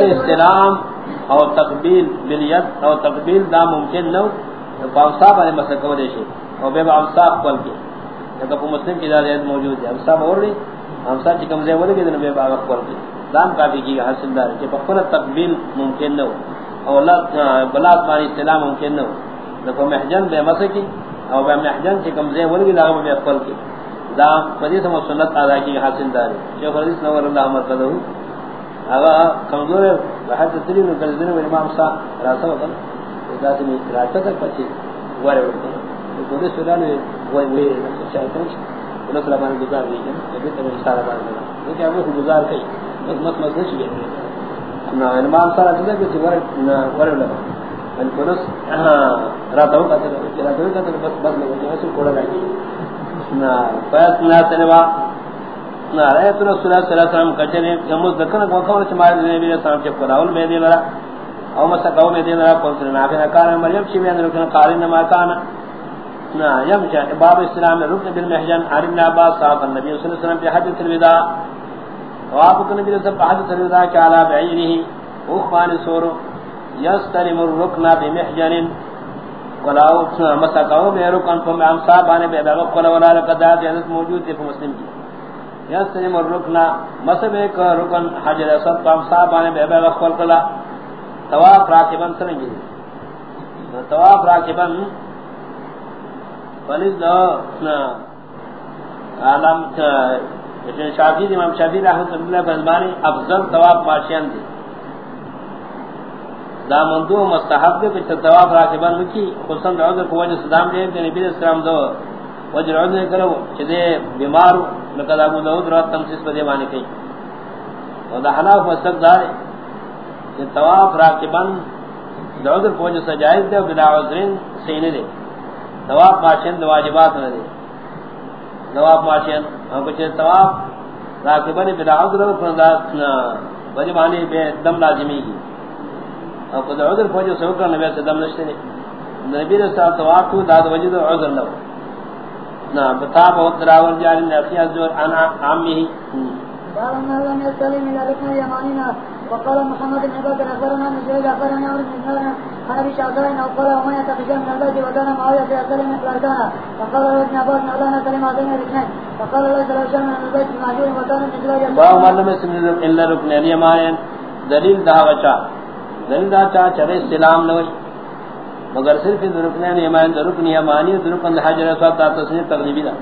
استلام او تقبیل بلیت او تقبیل دا ممکن نو فاوصاب علی مسئلہ کو دیشی او بے اوصاف کول کی کہ کو مسلم کی ذات موجود ہے۔ اوصاف اور نہیں اوصاف کی کم سے ولے کہ بے باغ کول کی دام کا بھی کی حاصل دار ہے کہ بخور تقبیل ممکن نو۔ او اللہ بلاس مانی استلام ممکن نو۔ کو محجن بے مسکی او بے محجن کی کم سے ولے لا بے کول کی دام حدیث و سنت ادا کی حاصل دار. شیخ حدیث نور اللہ مرتضی اگا کمزور ہے بہت تری نو کل دن امام صاحب راسا ہوتا ذات میں راسا تک پچی وارے ہوتا ہے تو دے سلام وہ وہ شاید انہوں نے سلام گزار دی ہے کہ تے اشارہ بار دیا یہ کہ وہ گزار کئی بس مت مت نہیں ہے نا امام صاحب نے کہ ور ور لگا ان پرس رات ہو کہتے ہیں کہ رات بس بس لگا ہے سو کوڑا لگی نا پاس نہ تنوا نہ رہے تو رسول اللہ صلی اللہ علیہ وسلم کچنے جمع ذکر کو کون سے مار نے میرے سامنے چپ کراول میں دے لرا او مس کو میں دے لرا کون سے نہ کہ کار مریم شی میں اندر کنا قارن ما کان نہ یم چا باب اسلام رکن بالمحجن ارن عباس صاحب النبی صلی اللہ علیہ وسلم في حجۃ الوداع واب کو نبی صلی اللہ علیہ وسلم الوداع کہ علی بعینه او خان سور یستلم الرکن بمحجن. ولاو مسکاو میں رکن تو میں صاحب نے بے بغ قول ولا لقد موجود ہے مسلم کی. یسلم الرکن مسب ایک رکن حجر اسد تام صاحب نے بے بے وقت کلا. طواف راکبن سرنگی طواف راکبن ولید عالم شافی امام شافی رحمۃ اللہ بزمانی افضل طواف ماشین دی. دا مندو مستحب دے کہ طواف راکبن مکی خصوصا عذر کو وجہ صدام دے کہ نبی اسلام دو وجر عذر کرو چدے بیمار لقد ابو داود رات تمسیس پر دیوانے کئی اور دا حناف مستق دار کہ تواف راکبان دا عذر پوجہ سجائز دے بلا عذرین سینے دے تواف ماشین دا واجبات نہ دے تواف ماشین ہم کچھ تواف راکبان بلا عذر بڑی معنی بے دم لازمی کی اور خود عذر پوجہ سوکر نبی سے دم نشتے نے نبی ساتھ تواف کو داد وجد عذر لو نعم بتاب ودراول جاري نفسي ازور انا عمي. قال ما لم يسلم الى ركن يماننا وقال محمد بن بكر اخبرنا من زيد اخبرنا عمرو بن دينار عن ابي شعبان وقال وما يتقي من البيت وكان معاويه في اسلم من الاركان فقال له ابن عباس مولانا سلم هذين الاثنين ليس له شيء من البيت معجور وكان من باو ما لم يسلم الا ركن اليمان دلیل دا بچا دلیل دا چا چرے سلام نوئی مگر صرف رکنین یمان رکن یمانی اور رکن حجر اسود تا تصنیف تقریبی دا۔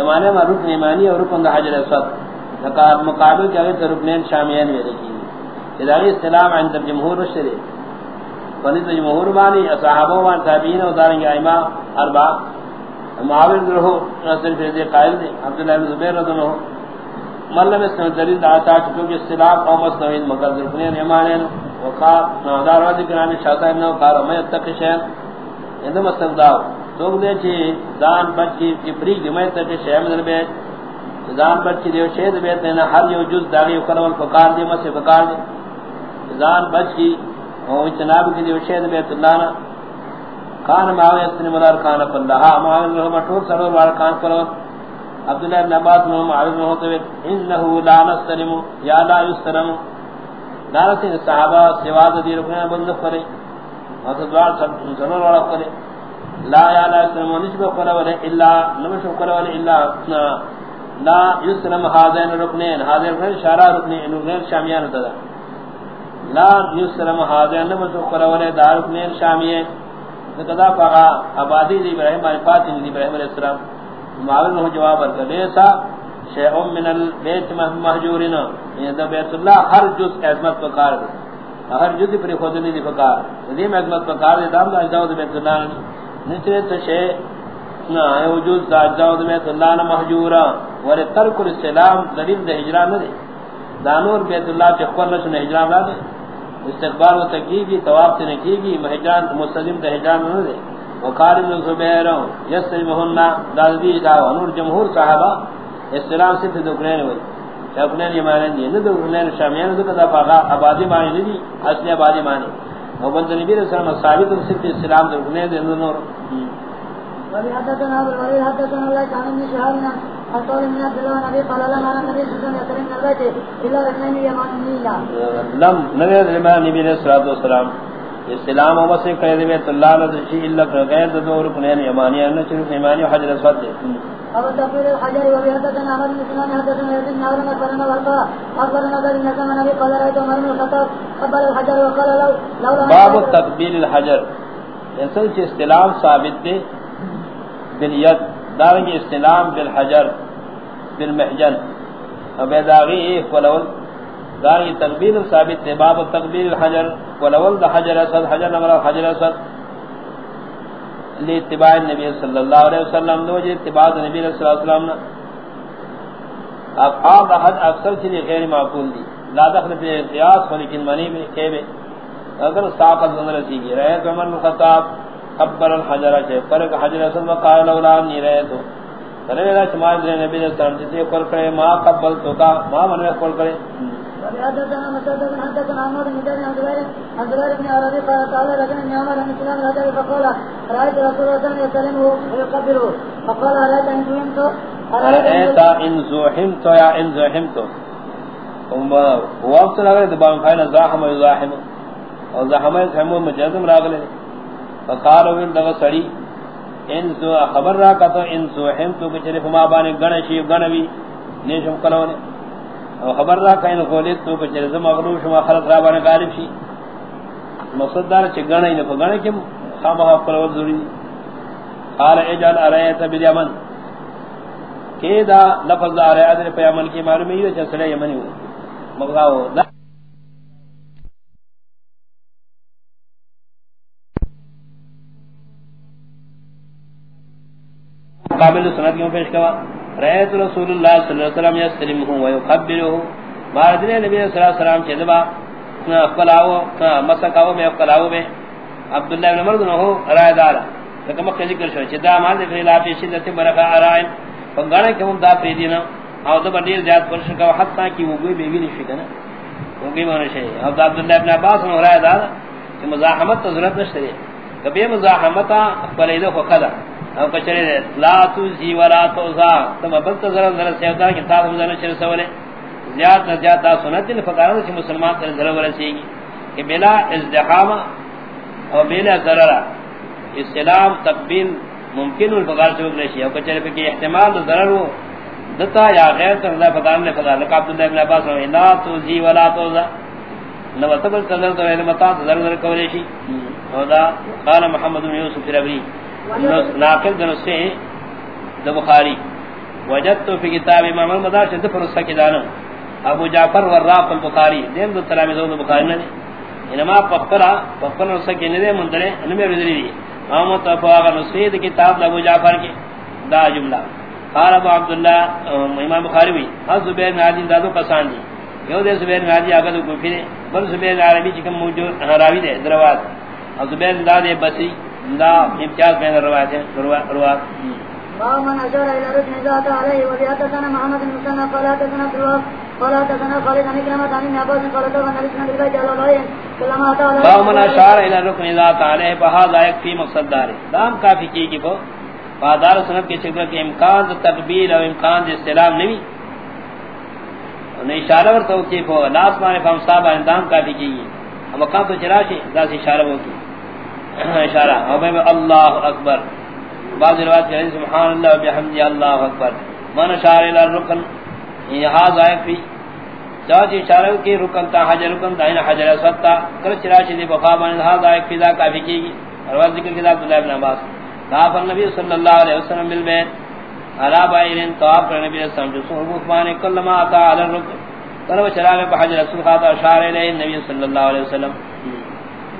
یمانی ما رکن یمانی اور رکن حجر اسود۔ لقد مقابل کہ اگر رکنین شامیان میں رکھی اداری السلام عند جمهور الشری فنید جمهور مانی صحابہ و تابعین و دارنگ ائمہ اربع معاون رہو رسول فیض قائل دے، عبداللہ بن زبیر رضی اللہ عنہ۔ ملم اس دلیل دعاتا چکو السلام قوم اسنوین مگر رکنین یمانین وقال نادار ذکر ان شاطا ابن قال ما يتقي شيء اندم استغداو تو دے چی دان بچ کی کبری گمے تے شے مدن بے دان بچ کی دیو شے دے تے نہ ہر یو جز داغی کرول فقار دی مسے فقار دی. دان بچ کی او جناب کی دیو شے دے تے اللہ کان ماوی اسن مدار کان اللہ ما اللہ مٹور سرور وال کان کرو عبداللہ ابن عباس نو معرض ہوتے انه لا نسلم یا لا یسلم دارت صحابہ سواد دی رکھنا بند کرے اور دوار سب ضرور والا کرے لا یا لا اسلام نسبہ کرے ولا الا نمش کرے ولا الا لا یسلم هذين رکنین حاضر رکن اشارہ رکنین رکنین شامیان ہوتا لا یسلم هذين نمش کرے ولا دار رکنین شامیان قضا فقا آبادی دی ابراہیم علیہ فاطمہ دی ابراہیم علیہ السلام، معاون ہو جواب ورکا لیسا شیء من البيت مهجورن یہ یعنی بیت اللہ ہر جز عظمت پکار دے. ہر جز پر خودنی دی پکار دی یعنی عظمت پکار دے دام دا اجداد بیت اللہ نچے تو شیء نہ ہے وجود دا اجداد بیت اللہ نہ مهجورا ور ترک السلام دلیل دے ہجران نہ دے دانور بیت اللہ کے قرن سے ہجران نہ دے استقبال و تکیبی طواف سے نکیبی مہجان مستلم دے ہجران نہ دے وقال ابن زبیر یسلمہن دادی دا نور جمهور صحابہ. اسلام سے تو دکھنے ہوئی اپنے یہ معنی دی. نہ دکھنے شامیان تو کدا پاگا آبادی معنی نہیں دی اصل آبادی معنی وبند نبی علیہ السلام ثابت صرف اسلام درکنے دے نور. وبي حدثنا ابو الوليد حدثنا الله كان من شهرنا القول من عبد الله نبي قال لنا انا نبي صلى الله عليه وسلم الا ركنين يمانيلا لم نبی الامام نبی علیہ الصلوۃ والسلام. اسلام و مسیح کہہ بیت اللہ نہ شی الا غیر دو رکن یمانی نہ چھ یمانی حجر اسود ابو تفسير الحجر وبي حدثنا عمر بن سنان حدثنا يزيد بن هارون اخبرنا ورقا اخبرنا ذلك ان كان النبي قال رايت عمر بن الخطاب قبل الحجر وقال لو لولا باب تقبیل الحجر۔ اصل چ استلام ثابت دے بالید دارنگ استلام بالحجر بالمحجن ابیداغی ولول دارنگ تقبیل ثابت دے باب تقبیل الحجر۔ ولول دا حجر اسد، حجر نمرا حجر اسد. لاتباع النبی صلی اللہ علیہ وسلم، دو جی اتباع النبی صلی اللہ علیہ وسلم اب افعال حج اکثر چلی غیر معقول دی. لا دخل فی قیاس ولیکن منی میں کہے اگر صاحب نظر سیگی رہے تو عمر خطاب قبر الحجر چے فرق حجر اسد وقال لولا نی رہے تو. کرے میرا شمار نبی صلی اللہ علیہ وسلم جسے کر کرے، ما قبل تو کا، ما من میں کول کرے حدثنا مسدد حدثنا عمر بن جابر عن زبير عن زبير بن عربي قال قال رجل من عمر بن سلام الهجر فقال رايت رسول الله صلى الله عليه وسلم يسلمه ويقبله؟ فقال رايت ان زحمت رأيت ان زحمت یا ان زحمت وقت لگے دبان فائن زاحم و زاحم اور زحم زحم مجزم راغلے فقال وین دغ سڑی ان زو، خبر را کا تو ان زحمت کہ چرے ما بانے گنشی، گنوی، نیشم کلونے او خبر را کین خولید تو بچر زم مغلوب شما خلق را بان غالب شي مقصد دار چ گنے نہ گنے کہ خامہ کول ضروری. قال اجل ارایت بالیمن. کیدا لفظ ارایت پہ عمل کی معلوم ہے کہ چلے یمنی ہو مغاو قابل سنت کیوں پیش کوا؟ رأيت رسول الله صلى الله عليه وسلم يسلمه ويقبله بارد نے نبی صلی اللہ علیہ وسلم چدبا اقلاو مسکاو میں اقلاو میں عبداللہ بن عمر نے رائے دارا. کہ مکہ ذکر شو چدا مال فی لا فی شدت برکا ارائن فغانا کہ ہم دا پی دینا او دا بڑی زیاد پر شکا حتا کہ وہ کوئی بیوی نہیں شکنا وہ کوئی معنی ہے اب عبداللہ بن عباس نے رائے دارا. کہ مزاحمت تو ضرورت نشتے کبھی مزاحمت فلیدہ کو قدر او کچرے لا تو زی ولا تو زا تم بل تو ذرا ذرا سیدا کہ تا ہم جانے چر سوالے زیاد نہ زیادہ سنت نے فقارا کہ مسلمان تے ذرا ذرا سی کہ بلا ازدحام او بلا ضرر، اسلام تقبیل ممکن الفقار سے بغیر او کچرے پہ کہ احتمال ضرر ہو دتا یا غیر تو اللہ فقار نے فقار نے عبد اللہ بن عباس نے لا تو زی ولا تو زا نو تبل تذر تو علم تا ذرا ذرا کولے شی او دا قال محمد بن یوسف ربی ناقل دن سے دا بخاری۔ وجدت فی کتاب امام المدار شد فرصہ کی دانا ابو جعفر وراق البخاری۔ دین دو تلامی زود بخاری نا ندی انما پخپرا پخپر نسخہ کی ندی مندرے انمی ردری دی۔ محمد تفاق نسخی دا کتاب دا ابو جعفر کی دا جملہ۔ قال ابو عبداللہ امام بخاری بھی حض ہاں زبیر نادین دادو قسان دی۔ یو دے زبیر نادی آگا دو گفی دے، بل زبیر عربی چکم موجود، راوی دے دروات اور زبیر نادی بسی۔ دا امتیاز بین الروایت روایت باب من اشار الى ركن ذات عليه وبيحدثنا محمد بن قال حدثنا عبد الوهاب قال حدثنا خالد عن عباس قال تو النبي صلى الله عليه وسلم كلما باب من اشار الى ركن ذات عليه فهذا يكفي مقصد دار دام کافی کی کہ وہ سنت کے شکر کے امکان تکبیر اور امکان استلام نہیں انہیں اشارہ ور توقیف ہو لاس مانے فہم صاحب اندام کافی کی اب مقام تو چراشی سے اشارہ ہوتی اشارہ او میں اللہ اکبر۔ بعض روایت ہے سبحان اللہ و بحمدہ اللہ اکبر۔ من اشار الى الرکن، یہاں ضائع فی چاچ اشارہ کی رکن تا حجر، رکن دائن حجر اسود تا۔ کل چراشی دی بخابان یہاں ضائع فی دا کافی کی۔ گی روایت ذکر کتاب عبداللہ ابن عباس۔ ناف النبی صلی اللہ علیہ وسلم بالبین علا بائرین طواف کر نبی صلی اللہ علیہ وسلم جسو حکمان کل ما آتا علی الرکن۔ طلب چراغ پہ حجر اسود خاطر اشار علیہ نبی صلی اللہ علیہ وسلم۔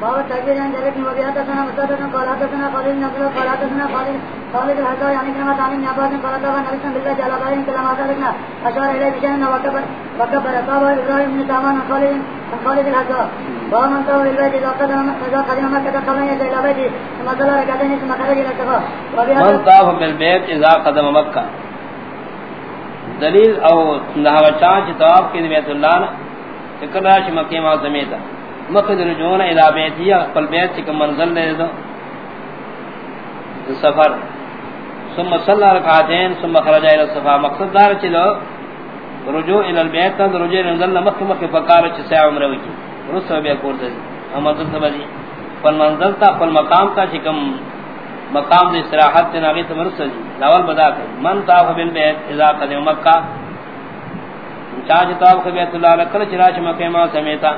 باب التكبير عند ذلك وبيحدثنا مسدد قال حدثنا خالد بن عبد قال حدثنا خالد خالد الحجاج يعني كما تعلم ابن عباس قال تبع النبي صلى الله عليه وسلم كلما ذلكنا اشار اليه بشان وكبر وكبر باب ابراهيم بن سامان خالد خالد الحجاج باب من قال البيت اذا قدم اذا قدم مكه قبل يد الى بيته ثم صلى ركعتين ثم خرج الى الصفا. من طاف بالبيت قدم دلیل او نہ چانچ طواف بیت اللہ مکہ تا مقدر جون الى بیتیا قل بیت کی منزل لے دو. سفر. ثم صلى ركعتين ثم خرج الى الصفا. مقصد دار چلو رجوع الى البيت کا رجوع نزل مخ مخ فقال چ سا عمرہ وکی رسو بیا کور دے اما تو تبدی فل منزل تا فل مقام تا چکم مقام دے استراحت تے ناگی تمر سجی لاول بدا کر. من طاف بالبيت اذا قدم مکہ. چاج طاف بیت اللہ کل چراچ مکہ ما سمیتا.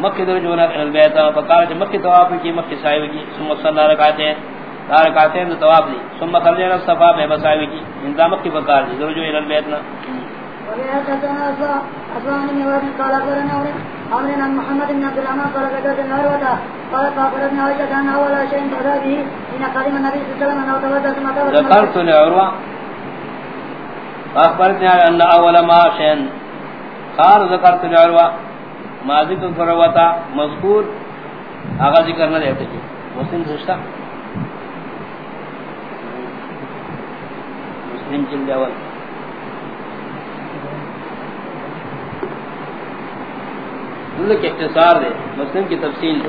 مکہ در جو نہ البیت فقال چ مکہ طواف کی مکہ صاحب کی ثم صلى ركعتين ركعتين طواف دی ثم خرج الى الصفا بے بصاحب کی انتام مکہ فقال دی جو الى البيت نا محمد بن عبد الرحمن قال ذكرت النار قال فاخبرتني عائشة كان أول شيء بدا به حين قدم النبي صلى الله عليه وسلم أنه توضأ ثم توضأ ذكرت لعروة فاخبرتني أن أول ما شيء قال ذكرت لعروة ما ذكر فروتا مذكور آغا ذکر نہ دیتے جی مسلم سشتا مسلم جلد اول۔ دلہ کے اختصار دے، مسلم کی تفصیل دے۔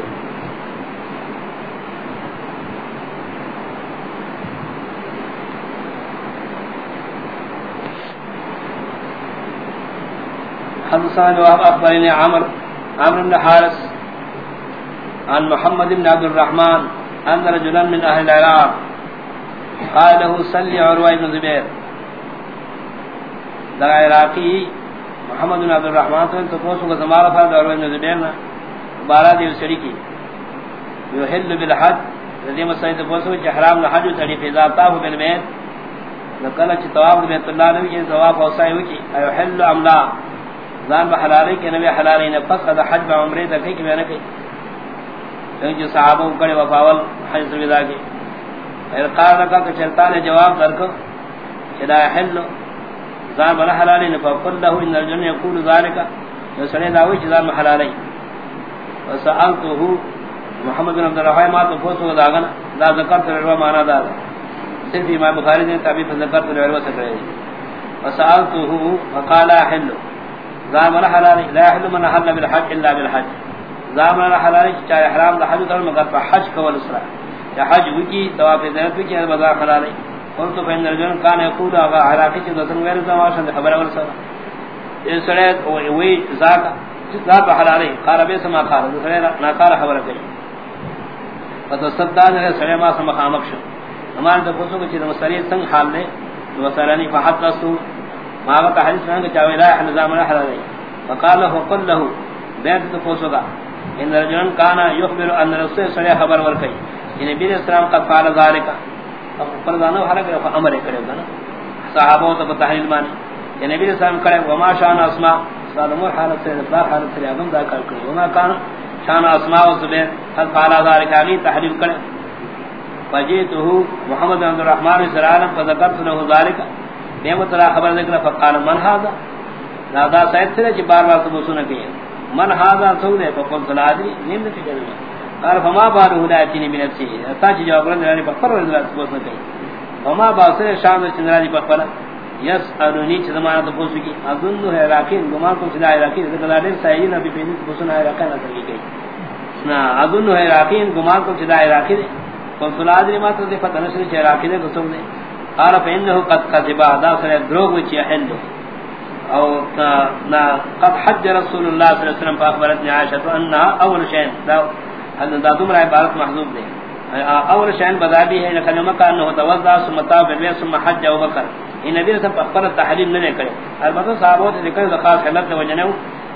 حدثان وهب اخبرني عمرو عمرو بن حارث، عن محمد بن عبد الرحمن ان رجلا من اهل العراق، قال له، صلي عروه بن زبير. در عراقی محمد بن عبد الرحمن تو پوچھو کہ زمارہ فرض عروه بن زبير نا، بارہ دی سڑی کی۔ یحل بالحج، رضی مسعود پوچھو کہ حرام نہ حج سڑی فضا تا ہو بالبيت نقل چ اچھا طواف بیت اللہ نبی کے ثواب اوسائے ہوئی کہ یحل ام لا زان بحلالی کے نبی حلالی نے پس قد حج با عمرے تکی کہ میں نے کہی کیونکہ جو یعنی صحابہ کڑے وفاول حج سویدہ کی. ایر قال رکا کہ چلتا نے جواب درکو چلا حل. زان بلا حلالی نے فقل له ان الجن يقول ذلك جو سنے داوی زان چزان حلالی. وسألته محمد بن عبد الرحمن ما تو پوچھو داغنا دا ذکر تروا مانا دا صرف امام بخاری نے تابع ذکر تروا سکرے وسألته فقال حل. زامن حلال، لا يحل من حل بالحج الا بالحج. زامن حلال، چاہے حرام دا حج کر مگر حج کو اسرا. یا حج وکی طواف زینت کی بازار حلال قلت فإن الرجل كان يقول أبا عراقي جدتن غير زماشا خبر أول سنة إن سنة وي ذاك ذاك حلالي قال بيس ما قال نا قال خبر كي فتصدان ہے سنة ما سمخ آمک شو ہمارے تو پوچھو کہ چیز مسئلہ سنگ حال نے لے وسألني فحدثت ما قال حديث عن جاوي لا يحل زمان حلال فقال له، قل له بيت تفوسا ان رجل كان يخبر ان الرسول صلى الله عليه خبر ان نبی علیہ السلام قد قال ذالک پر ذلك فرضانه حرکت امر کرے گا نا صحابہ تو تحلیل مان کہ نبی علیہ السلام کرے وما شان اسماء سالم حالت سے اطلاق حالت سے اعظم دا کر کرے وما كان شان اسماء و زبیر قد قال ذلك؟ علی تحلیل کرے فجئته محمد بن عبد الرحمن صلی اللہ علیہ وسلم فذكرت له ذلك. نعمت اللہ خبر ذکر فقال، من هذا؟ نادا سید سے جی بار بار تو سن کے من هذا؟ تو نے فقلت لا ادري نیم نے کہا قال، فما بار ہدایتنی من نفسی تا جی جواب نے نے فقر ولا تو سن کے فما باسر شام چندراجی فقر یس ارونی چ زمانہ تو پوچھ کی. اظن ہے راکین گمان کو چلا راکین ذکر دے سہی نبی پہ تو سنا ہے راکین نہ کی نا اظن ہے راکین گمان کو چلا راکین قلت لا ما تو دے پتہ نہ چھ راکین کو سن نے قال فإنه قد كذب، هذا سر دروغ وچ يحل او نا قد حج رسول الله صلى الله عليه وسلم فاخبرتني عائشة انها اول شيء. ان ذا دمر عبارت محذوب دے اول شيء بدا بھی ہے کہ مکہ انه توضا ثم طاف بالبيت ثم حج ابو بکر ان نبی سے اخبر تحلیل نہ کرے البتہ صحابہ نے ذکر خاص حلت وجنو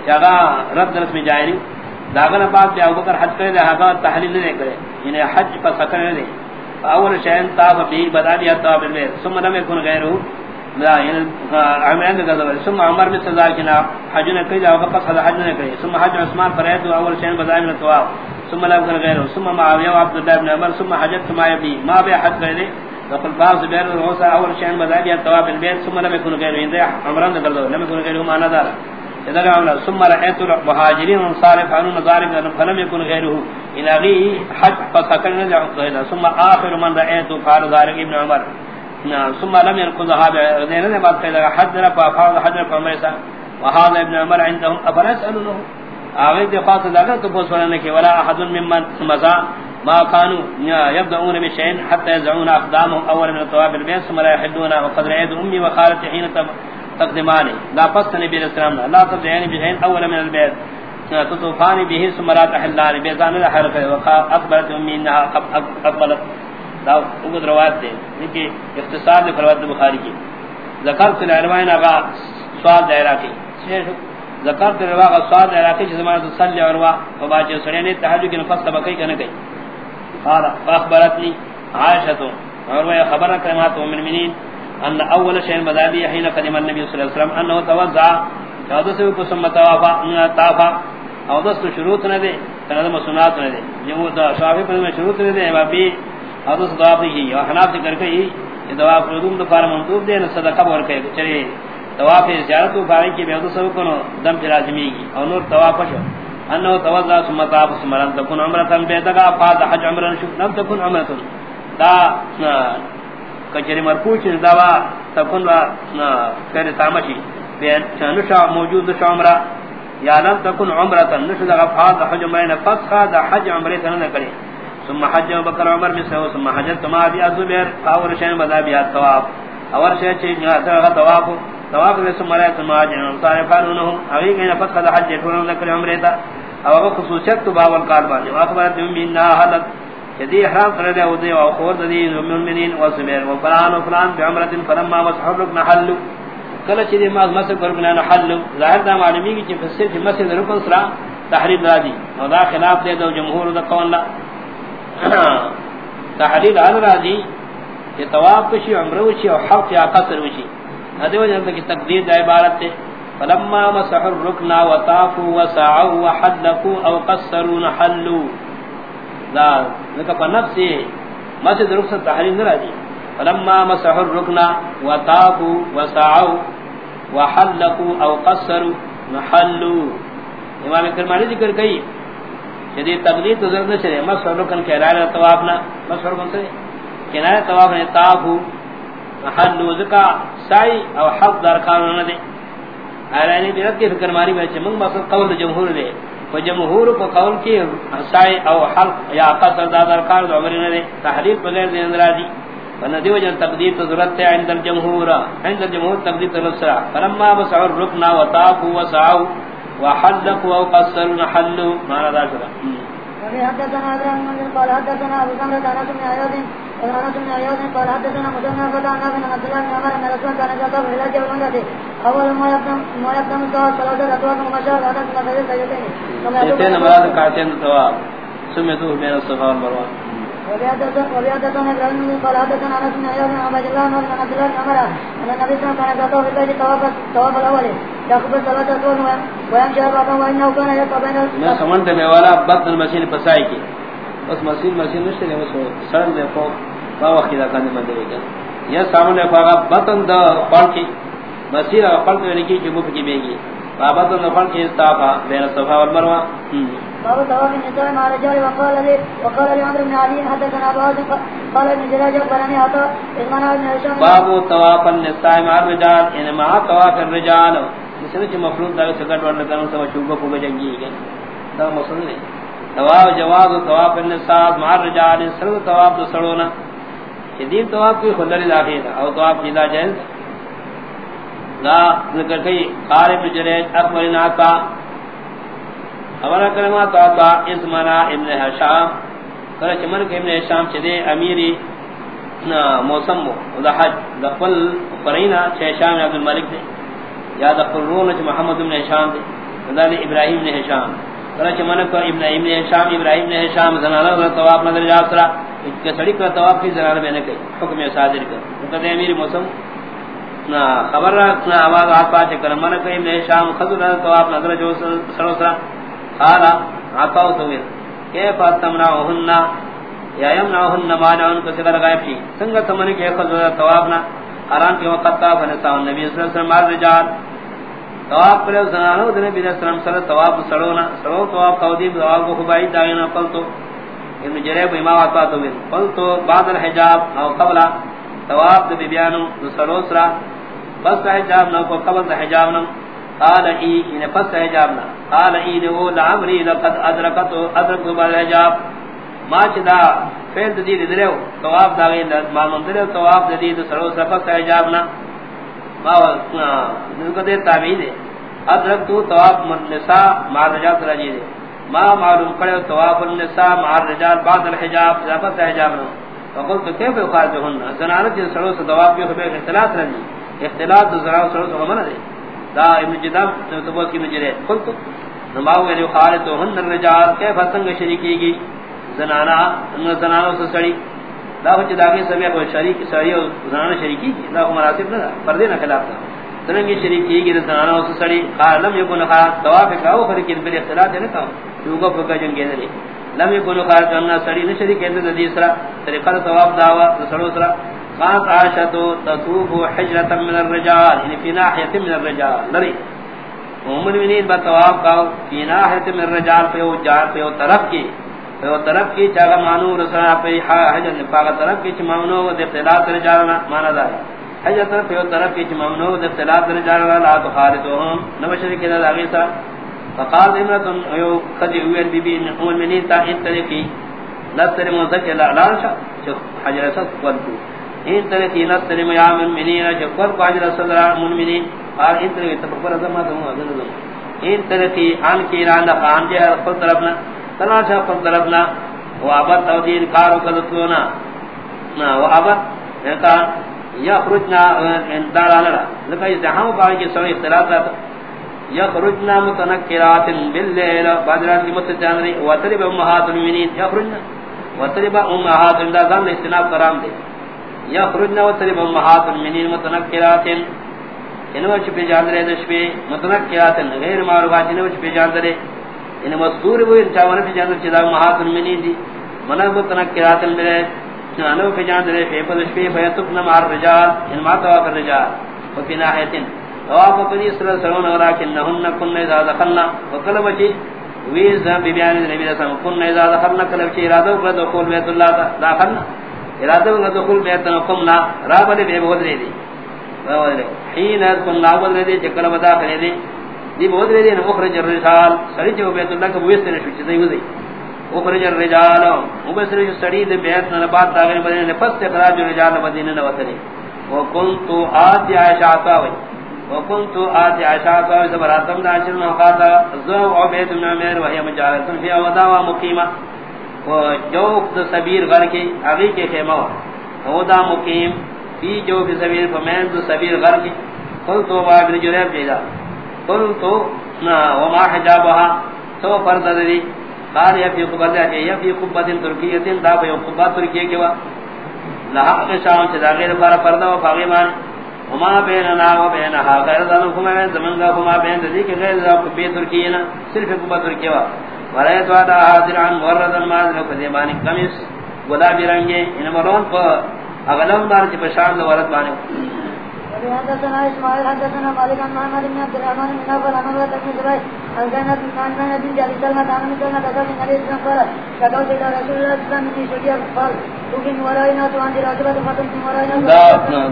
جگہ رد رسم جائری داغن بعد ابو بکر حج کرے لہذا تحلیل نہ کرے انہیں حج پر سکر نہیں اول شيء طاب به بدا دیا طاب میں ثم لم يكن غيره لا یعنی عمران غزوہ ثم عمر بن سزا کنا حج نے کیا وقت صدا حج نے کیا ثم حج عثمان فرائض اول شيء بدا من طواف. ثم لم يكن غيره ثم معاويه وعبد الله بن عمر. ثم حجت ما يبي ما بي حج کرے وقال بعض بين الروسا اول شيء بدا دیا طواف البيت ثم لم يكن غيره عمران غزوہ لم يكن غيره ما نظر اذا قال ثم رايت المهاجرين والانصار فانوا ذلك فلم يكن غيره. الى غي حج فسكن له ثم اخر من رايت قال ذلك ابن عمر. ثم لم يركض هذا نے بات کہ حج نہ پا حج پر میں وهذا ابن عمر عندهم. افلا يسالونه آوے دے خاص لگا تو پوس کہ ولا احد ممن مزا. ما كانوا يبدؤون بشيء حتى يزعون اقدامهم اول من الطواف البيت ثم لا يحدون وقد رأيت امي وخالتي حين تقدمان لا فست نبي الاسلام لا. تبدعين بشيء اول من البيت تطوفان به ثم لا تحلان بيزان لا حرف. وقال اقبلت امي انها اقبلت دا اوگد روایت دے. لیکن اختصار دے فرواد بخاری کی. ذکر سے العلمائن اگا سوال دائرہ کی ذکر سے رواغ سوال دائرہ کی جس زمانہ صلی عروا. وباچے سنینے تحجو کی نفس سبقی کنے گئی. قال فاخبرتني عائشة وروي خبر كلمات من المؤمنين ان اول شيء بدا به حين قدم النبي صلى الله عليه وسلم انه توزع حدث ثم توافا طافا او دست شروط نہ دے کنا مسنات نہ دے. جو دا شافی پر میں شروط نہ دے بابی. حدث دعا کی اور حناف ذکر کی یہ دعا قدوم دو فار منطوب دے نہ صدقہ ور کہ چلے. دعا پہ زیارت و بارے کی بے سب کو دم لازمی کی اور نور دعا پشو انه توضا ثم طاف ثم لم تكن عمره بيدغا فاز حج عمره شو. لم تكن عمره دا کچری مرپوچ دوا تکن وا پھر تامشی۔ بے چنشا موجود شامرا۔ یا لم تكن عمره نشو دا فاز حج عمره فسخ دا حج عمره نہ کرے۔ ثم حج بکر عمر میں سو ثم حج تما بیا زبیر اور شین بدا بیا ثواب اور شے چھ نہ ثواب ثواب میں سمرا تما جن سارے قانون اگے کہ فسخ دا حج ٹھون نہ کرے عمره تا۔ او خصوصیت تو باول کار باندې واخبرت من حالت یدی حرام کر دے او دے او خور دے مومنین و سمیر و فلان و فلان بعمرۃ فلما وسحب نحل کله چې دې ماز مسک کر بنا نحل ظاهر دا معلومی کی چې فسر چې مسجد رکن سرا تحریم راضی او دا خلاف دے دو جمهور دا قول لا. تحریم ال راضی کہ طواف شی عمرہ شی او حق یا قصر شی ادے وجہ کہ تقدیر دا عبارت ہے فلما مسح الركن وطافوا وسعوا وحلقوا او قصروا نحلوا ذا لك فنفسه مسجد رخصة تحريم نراجي فلما مسح الركن وطافوا وسعوا وحلقوا او قصروا، نحلوا. امام کرمانی ذکر کئی شدید تقلید تو ضرورت چلے مسح الركن کے رائے طوافنا مسح الركن سے کنائے طوافنا طافوا نحلوا. ذکا سعی او حق دارکانوں نے ارانی بیرت کی فکر ماری میں چمن مقصد قول جمہور دے و جمہور کو قول کی سائے او حلق یا قصر دادر کار عمر نے تحریر بغیر دین راضی وندی وجن تقدیر تو ضرورت ہے عند الجمهور. عند الجمهور تقدیر تو فلما بسع الركن وطافوا وسعوا وحلقوا او حلوا. ما ذا شرع حدثنا ابراهيم قال حدثنا ابو سمرة عن ابن عياض قال ابن عياض قال حدثنا مدنا فتح ابن عبد الله بن عمر ان رسول كان جاء في الحج والعمرة اول ما يقدم ما يقدم الصلاه ثلاثه ركعات ومشى هذا كما غير سيدين كما يقول مراد كاتين ثواب سميته بين الصفا والمروه وبيادتنا ابراهيم قال حدثنا انس بن عياض بن عبد الله بن عبد الله بن عمر ان النبي صلى الله عليه وسلم كان جاء في الاول يقبل ثلاثه ركعات ويمشي اربعه وانه كان يقبل بين میں سمجھتے میں والا بطن مسین پسائی کی بس مسین مسین نشتے نے وہ سر دے کو با وقت دا کنے مندے گا یہ سامنے پاگا بطن دا پڑ کی مسیر پڑ کے لکی کہ مف کی بیگی بابا تو نہ پڑ کے استعفا بین الصفا والمروہ باب طواف النساء مع الرجال وقال لي وقال لي عمرو بن علي حدثنا ابو هاشم قال ابن جراج اخبرني عطاء اسمنا ابن هشام. باب طواف النساء مع الرجال ان مع طواف الرجال. مثل کہ مفروض دا سکٹ ورن کرن سے شوبہ کو جنگی ہے دا مسئلہ نہیں طواف جواز طواف النساء مع الرجال سر طواف تو سڑونا شدید طواف کی خلل داخل او طواف کی لا جائز۔ دا ذکر کئی قارب جریج اکبر ناکا ہمارا کلمات آتا اسمنا ابن حشام۔ کرا چمن کے ابن حشام چدے امیری موسم دا حج دقل قرینہ چھ حشام عبد الملک دے۔ یا دقل رون چھ محمد ابن حشام دے ابراہیم ابن حشام۔ کرا چمن کو ابن ابن حشام ابراہیم ابن حشام زنانہ دا طواف نظر جاسرا کہ سڑی کا طواف کی زنانہ میں نے کہی، حکم صادر کر۔ تو دے امیری موسم نا خبر نہ آواز آت پاچے کرم من کہ ابن حشام خضر طواف نظر جو سڑوسرا قال عطاو تویر کیف تمنعهن یا یمنعهن مانعن کو سگر غائب شی سنگ تمن کے خذ ثوابنا حرام کے وقت تا فنسا نبی صلی اللہ علیہ وسلم رجال۔ ثواب پر زنانو دنے بھی سلام صلی ثواب سڑونا سڑو ثواب قودی ثواب کو خبائی داغنا قل ابن جریب امام عطا تویر قل تو بعد الحجاب او قبل ثواب دے بیانو سڑو سرا بس حجاب نو کو قبل حجاب نو قال ای ان پس حجابنا قال ای دو لعمری لقد ادرکت، ادرک بعد حجاب. ما چدا فعل دی درو ثواب دا غین ما مندر ثواب دی سرو سفس حجابنا ما نن کو دے۔ ادرک تو ثواب النساء مع الرجال راجی دے۔ ما معلوم کرے ثواب النساء مع الرجال بعد الحجاب سفس حجابنا فقلت كيف يخالجهن زنانت سرو ثواب کے اختلاف رہی۔ اختلاف زرا سرو تو منع دے۔ دا ابن جدام تبوت کی مجرے قلت نماو علی خالد ہن الرجال، کیف سنگ شریکی گی؟ زنانا زنانوں سے سڑی۔ دا ہو چدا کے سبے کو شریک سڑی اور زنانہ شریکی کی، دا مراتب نہ پردے نہ خلاف تھا سنگ شریکی گی زنانوں سے سڑی عالم یکن خاص طواف کاو فرق بل اختلاف نہ تھا جو کو فکا جنگ دے لم یکن خاص ان سڑی نہ شریک ہے دوسرا طریقہ طواف داوا سڑو سرا۔ قالت عائشة تطوف حجرة من الرجال یعنی يعني في ناحية من الرجال لري ام المؤمنين بتواف کا في ناحية من الرجال فيو جار فيو طرف کی۔ فيو طرف کی چاگا مانو رسنا پہ حجر نفاق طرف کی چمامنو و دفتلات رجالنا مانا دار حجر طرف فيو طرف کی چمامنو و دفتلات رجالنا لا تخارتوهم نبشر کدہ داغیسا فقال امرتن ایو خدی اویر بی بی ام المؤمنين تا ان انتلقی لستر مزک الالانشا حجر سد قلتو ان طرح تین سلم یا من منین جفر قاجر صدر من منین اور ان طرح تفکر ازما دوں اگر دوں ان طرح کی ان کی ران خان جی جے خپل طرفنا تناشا خپل طرفنا و ابد تودین کارو کلتونا نا، و ابد کہتا یخرجنا ان دارانا لکہ ازدحام باقی کی سوئی اختلاف داتا یخرجنا متنکرات باللیل بادرات کی متجانری. وطرب امہات المنین. یخرجنا وطرب امہات المنین. استناب کرام دے یخرجنا وطرب امہات المنین متنکرات انوچ پی جاندرے دشپی؟ متنکرات غیر معروفات انوچ پی جاندرے یعنی ان مذکور وہ ان چاوانا پی جاندر چیزا امہات المنین دی. منا منہ متنکرات المرے انو پی جاندرے فیفا دشپی فیتقنا مع الرجال ان یعنی ما ماتوا پر رجال وفی ناحیتن. وافا قدی صلی اللہ علیہ وسلم ولیکنہن کن اذا دخلنا. وقلبچی ویز بی بیان نبی رسول کن اذا دخلنا. کلبچی ارادو کر دخول بیت اللہ داخلنا. ارادہ ونگا دخول بیتنا قمنا رابلی بے بودرے دی. حین از کن نابودرے دی. چکل بداخلے دی. دی بودرے دی اخرج الرجال، سڑی چکو بیت اللہ کا بویست نشو، چیزیں وزی اخرج الرجال او مبسر جو سڑی دی بیتنا نبات داخل مدینہ نفست اخراج الرجال مدینہ نوطنی وکنتو آتی عائشہ تا وے آتاوی. وکنتو آتی عائشہ تا آتاوی زبراتم داشر نوخاتا. زو او عبید من عمیر وحی مجالتن فی اوداوا مقیمہ. جو سبیر غر کی اگی کے خیمہ ہو دا مقیم، فی جو فی سبیر، فمین تو سبیر غر کی قل تو با ابن جریب جیدہ. قل وما حجابها تو فرد دی. قال یا فی قبت دی یا فی قبت ترکیت دا فی قبت ترکیہ کے وا لہا شام چدا غیر بار فرد و فاغیمان وما بیننا و بینہا غیر دانو کما بین زمنگا کما بین دی کہ غیر دا بے ترکیہ صرف قبت ترکیہ وا ورایت وادا حاضر عن موردن مازل فدیبانی کمیس گلابی رنگے ان مرون پا اغلم دار چی پشان دو ورد بانی حدثنا اسماعيل حدثنا مالك عن محمد بن عبد الرحمن بن نوفل عن عمرو بن زبير عن زينب بن عن بن ابي سلمة عن ام سلمة ذكر من حديث بن قال شكوت الى رسول الله صلى الله عليه وسلم في شجاع قال لكن ورائنا تو عندي راجبة فتن في ورائنا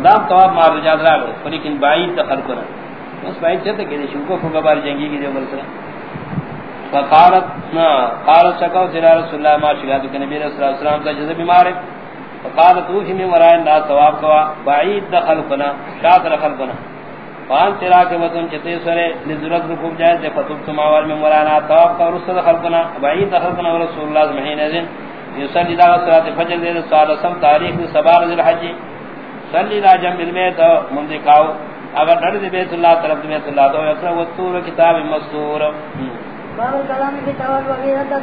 دا تواب مار رجال راگو لیکن بعید دخل کرا اس بعید چاہتا کہ شوکو فوقا بار جنگی کی دیو مرسلہ فقالت نا قالت شکو سلا رسول اللہ ما شکایت کہ نبی رسول اللہ علیہ وسلم کا جزا بیمار ہے۔ فقالت اوہی من ورائن نا ثواب کوا، بعید دخل کنا شاعت رخل کنا فان ترا کے وطن چتے سرے لذرت رکوب جائز دے، فتوب تماوال من ورائنا ثواب کا رسول دخل کنا بعید دخل کنا ورسول اللہ مہین ازن. یسلی دا صلاة فجر دے سال سم تاریخ دے سبار ذل حجی صلی لا جنب المیت مندکاو. اگر ڈر دے بیت اللہ، طرف دے بیت اللہ، تو یقرأ والتور کتاب مستور. باب الكلام في التواب وغيرة